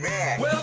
mad. Well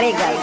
Barriga.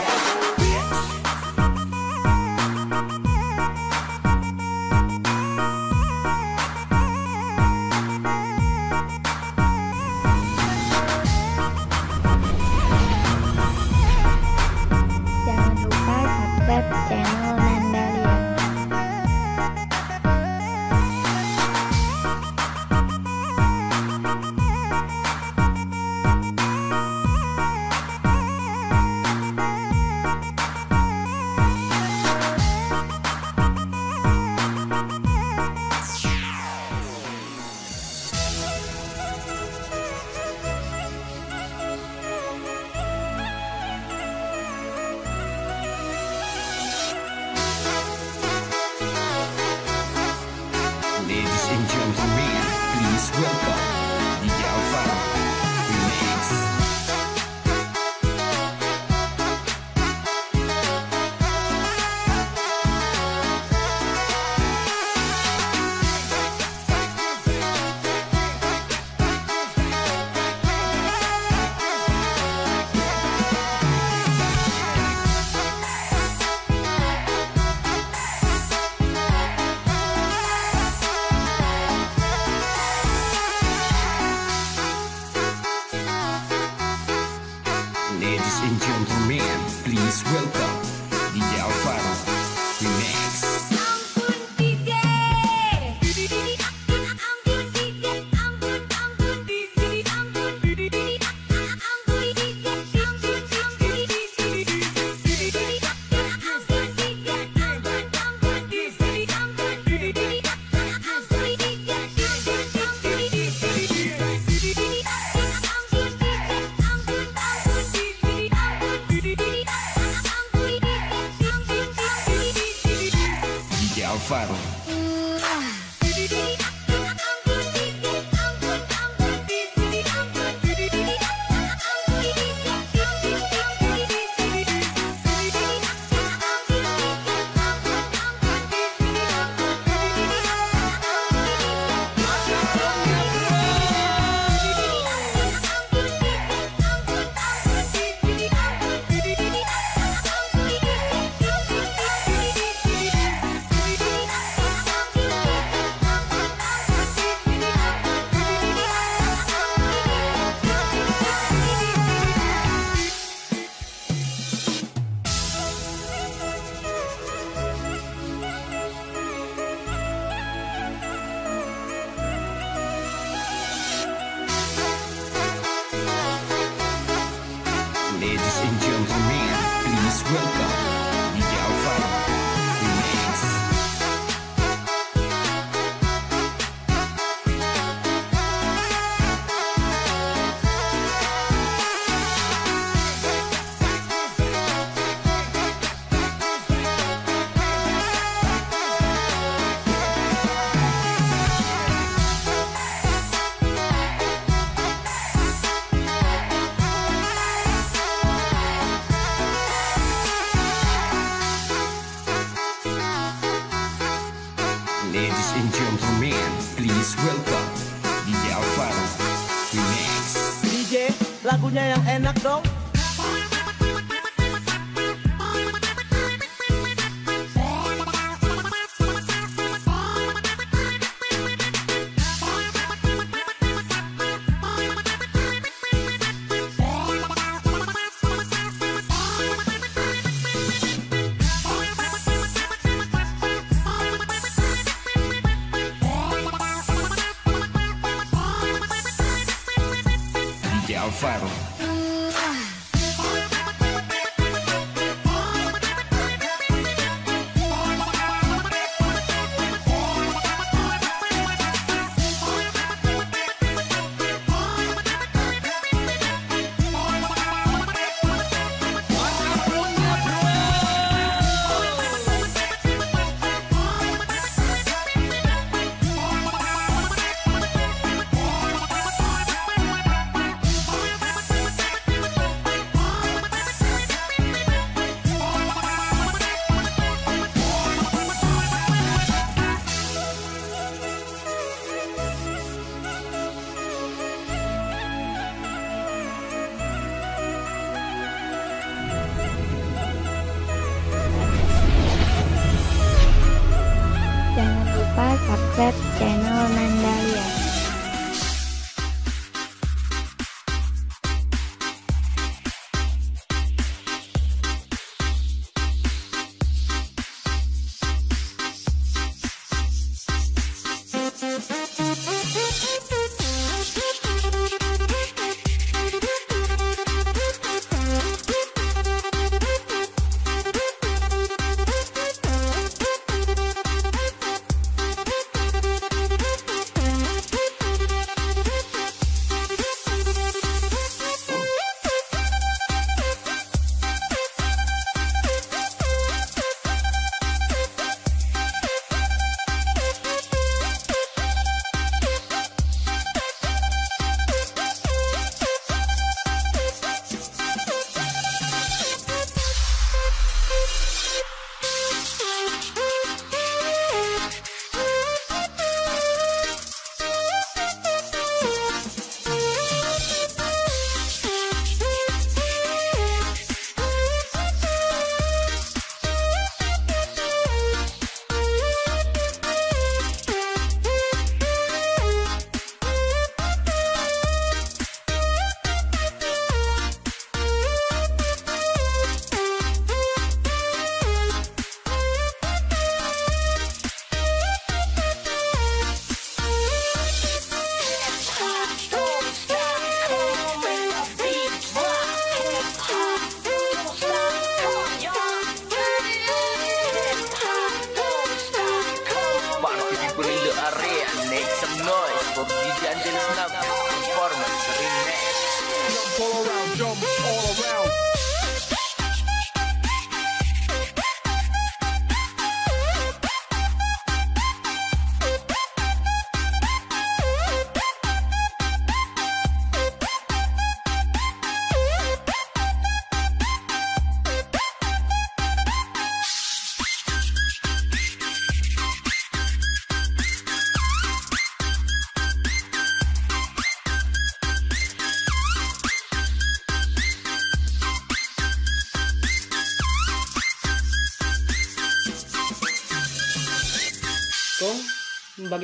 Bible.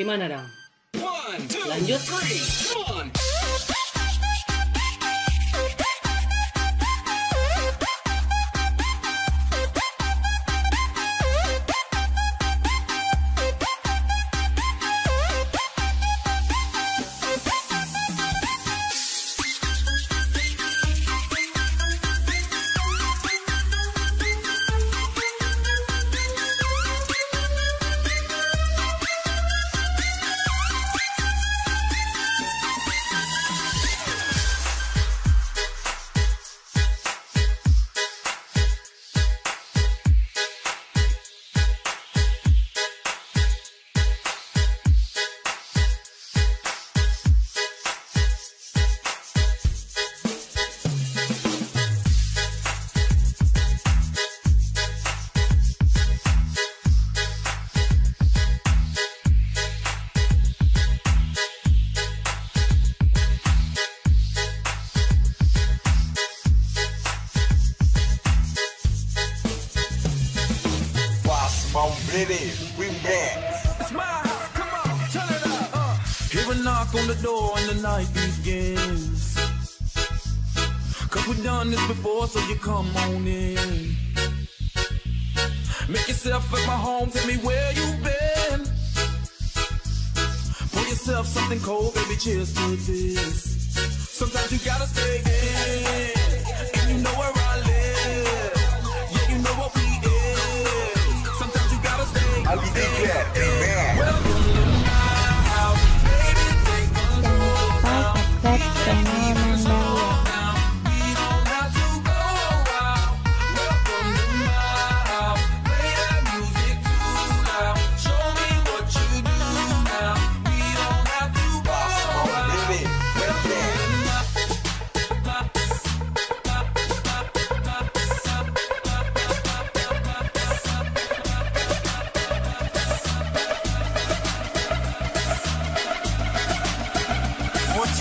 Manara.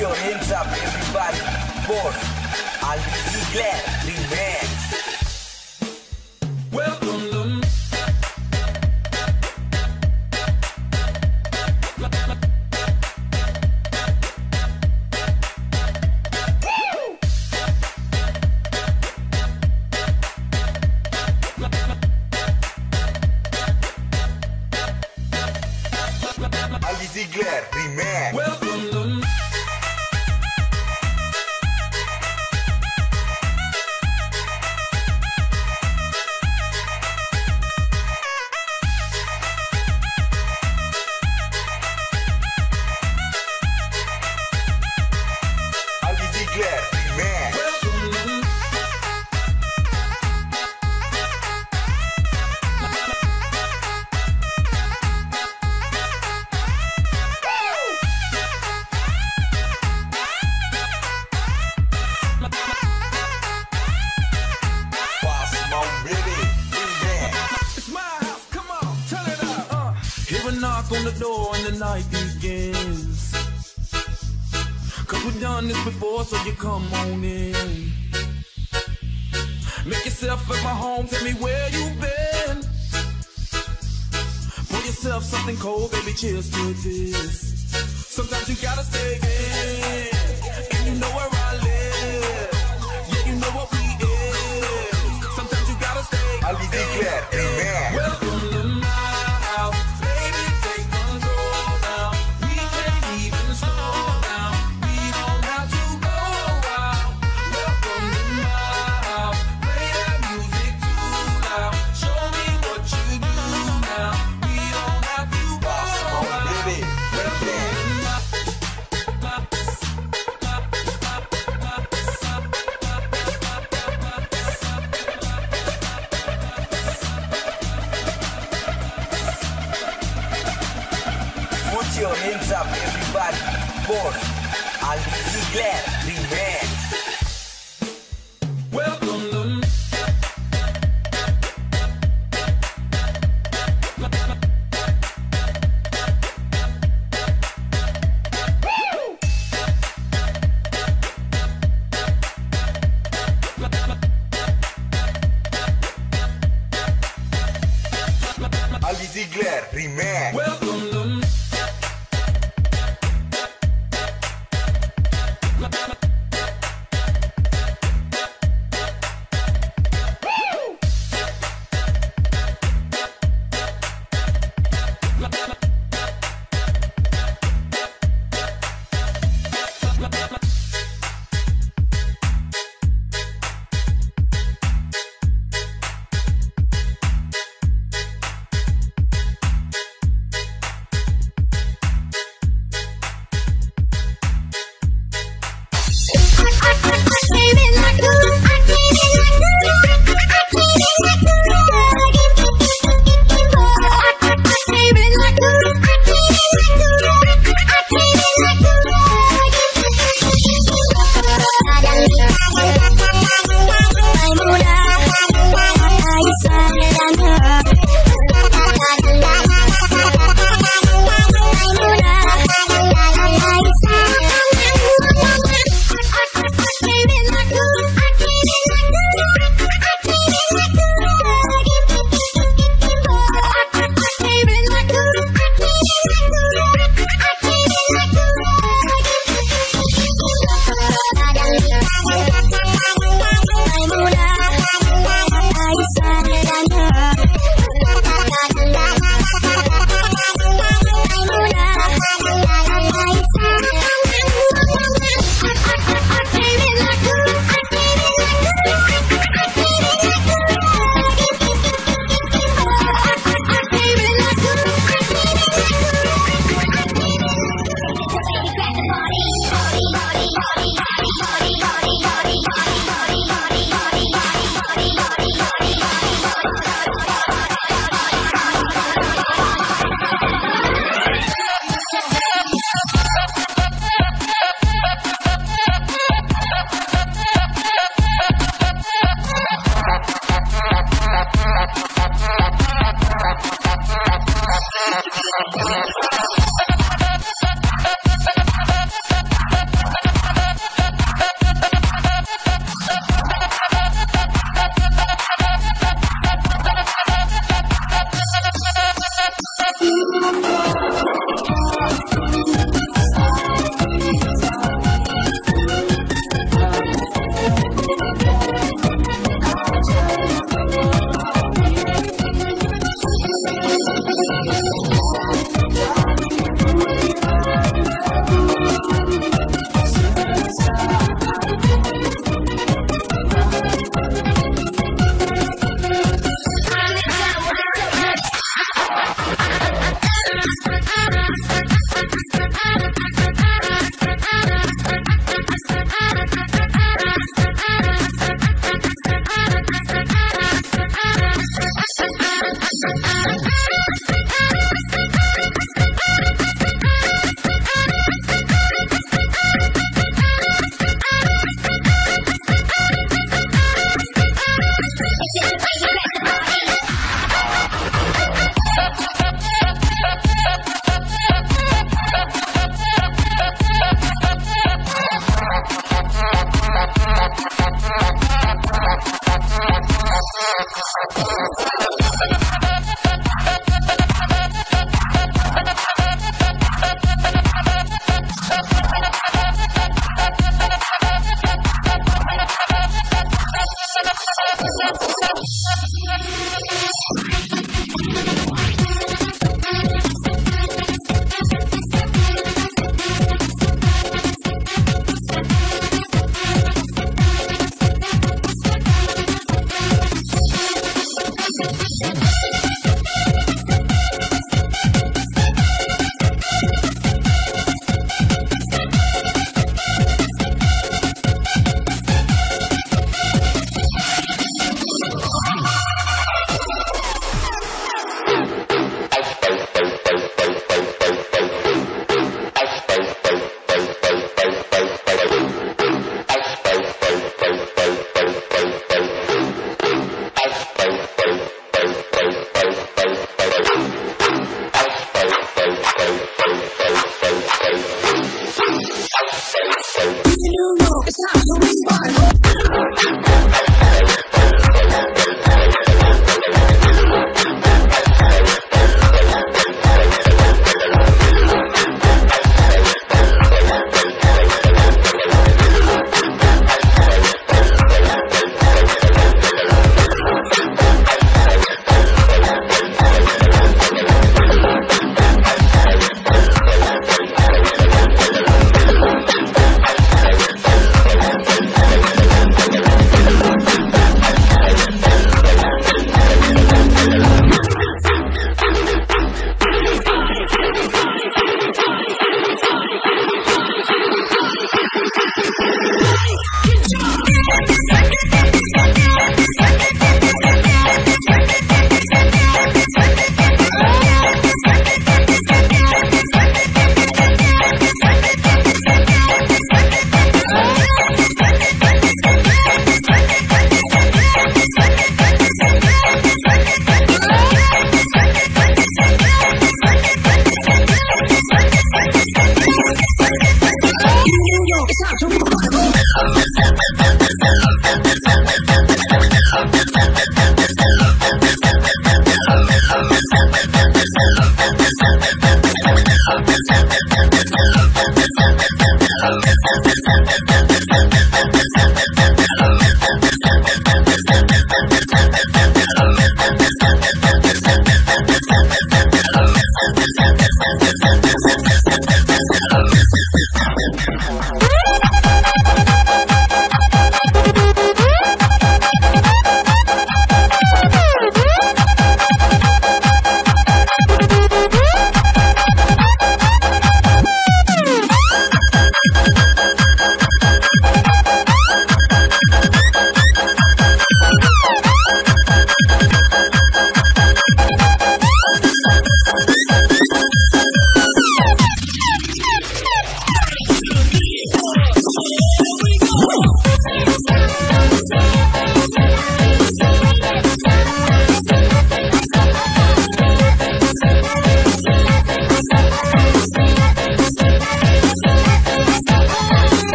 your hands up, everybody. For I'll be glad.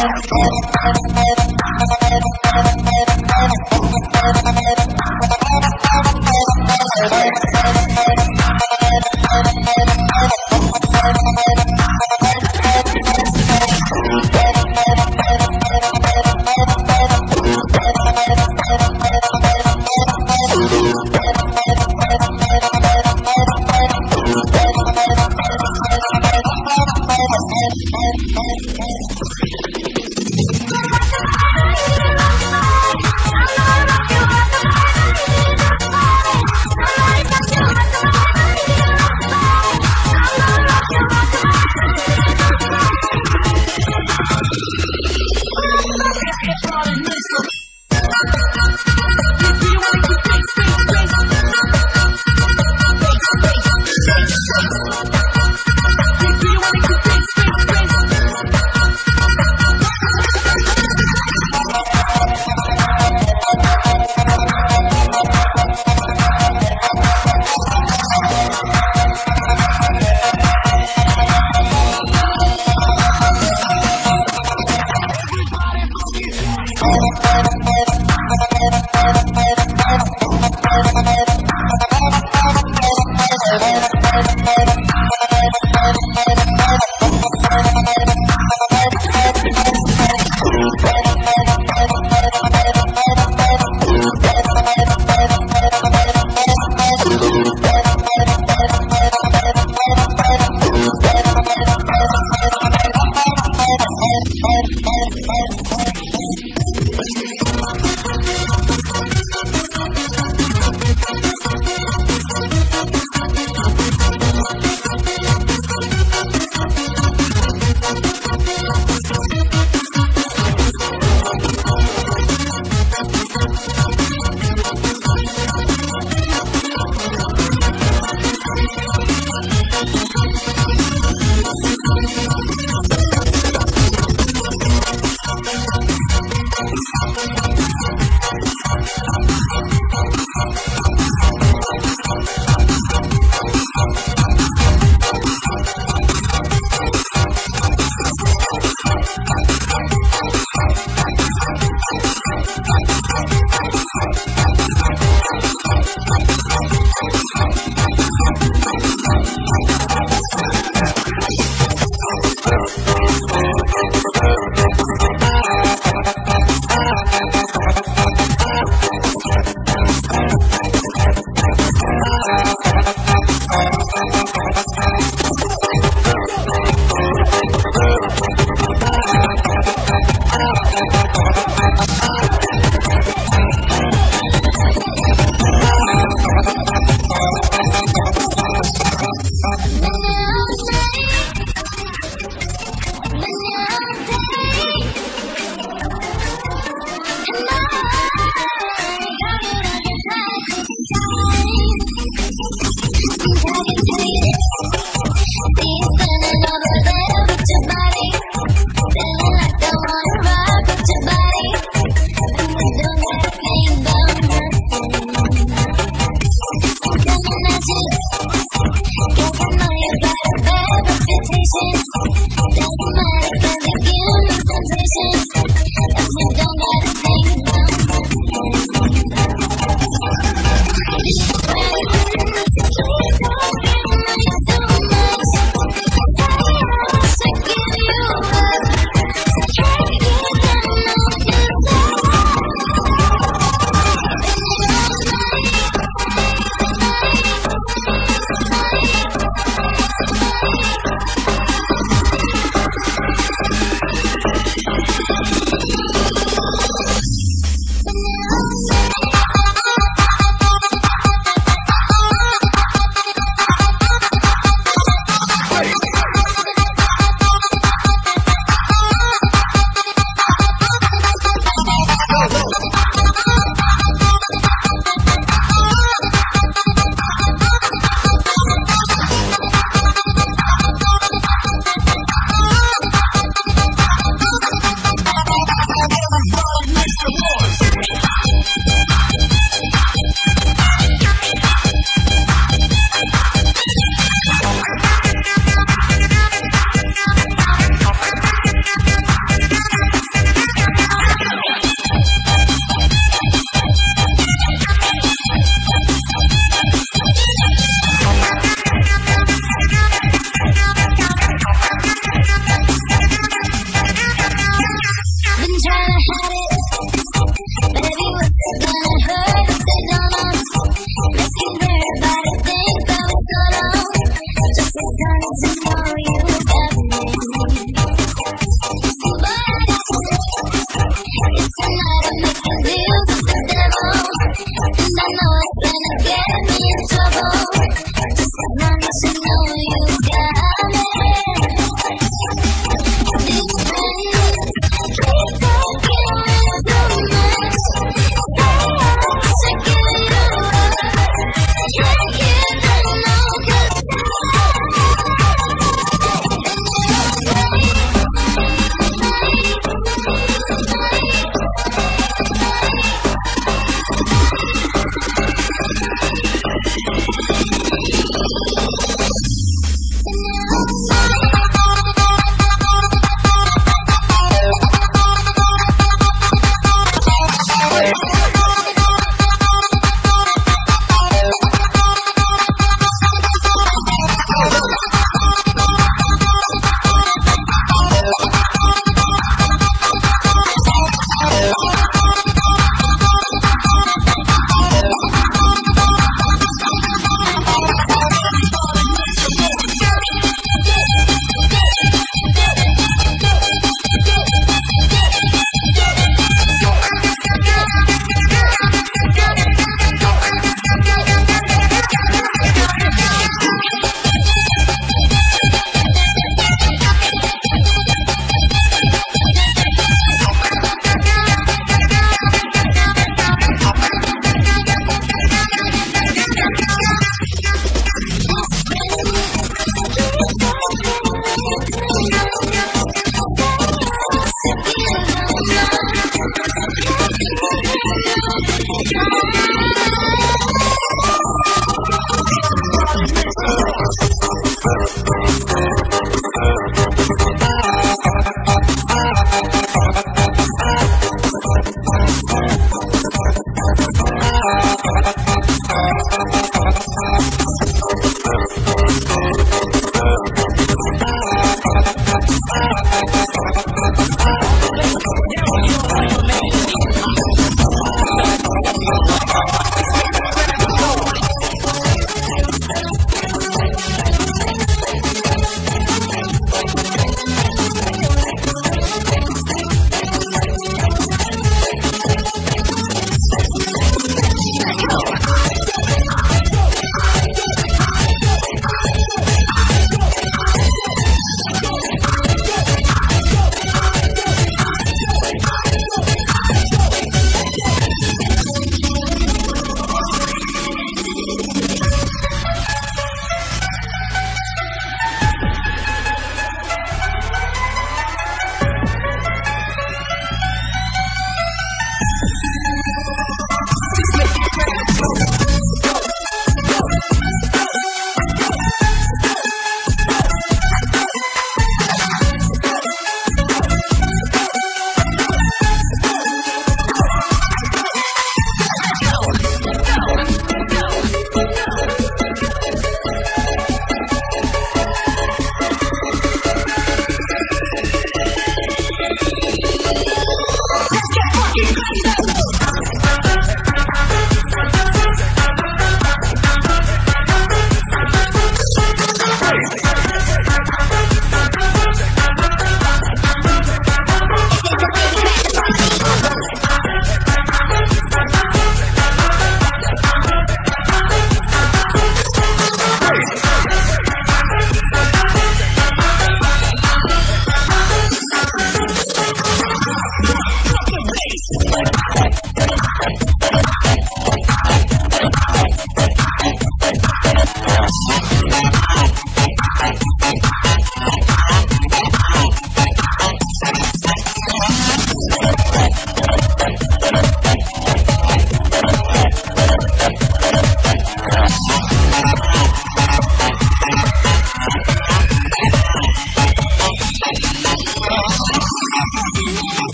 I'm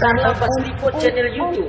Tanpa Mas Riko channel YouTube.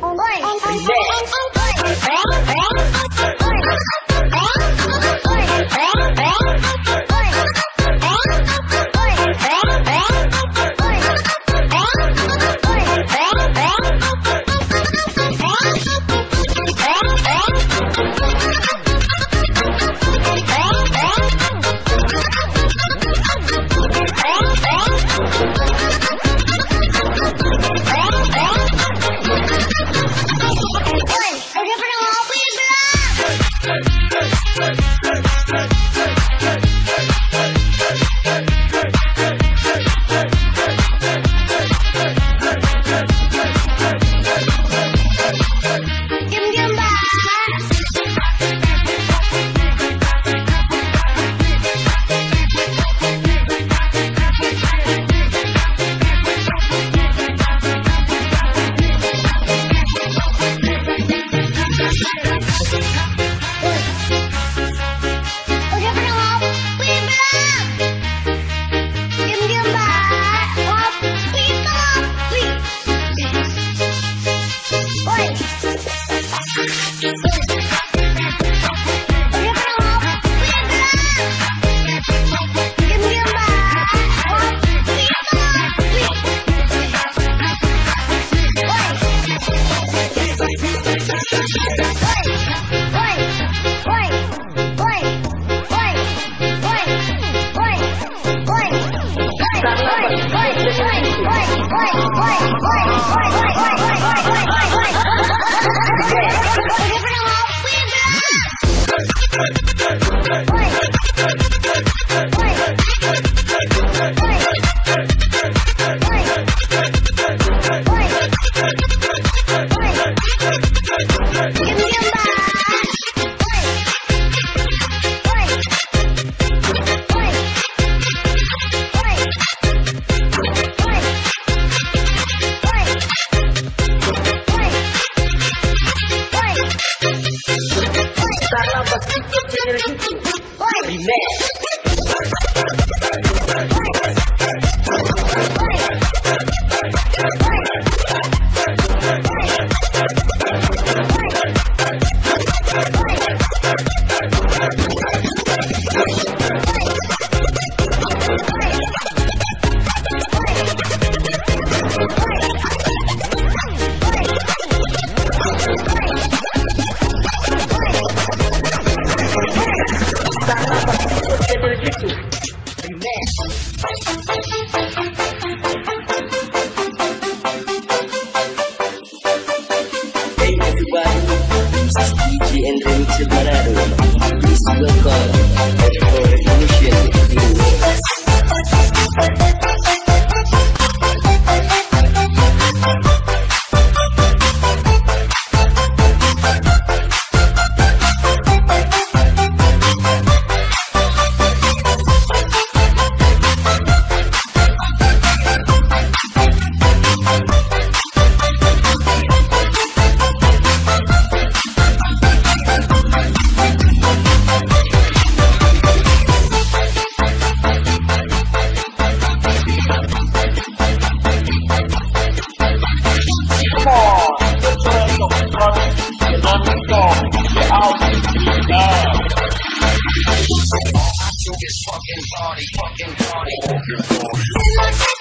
this fucking party, fucking party, fucking party.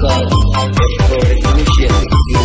God, for initiating you.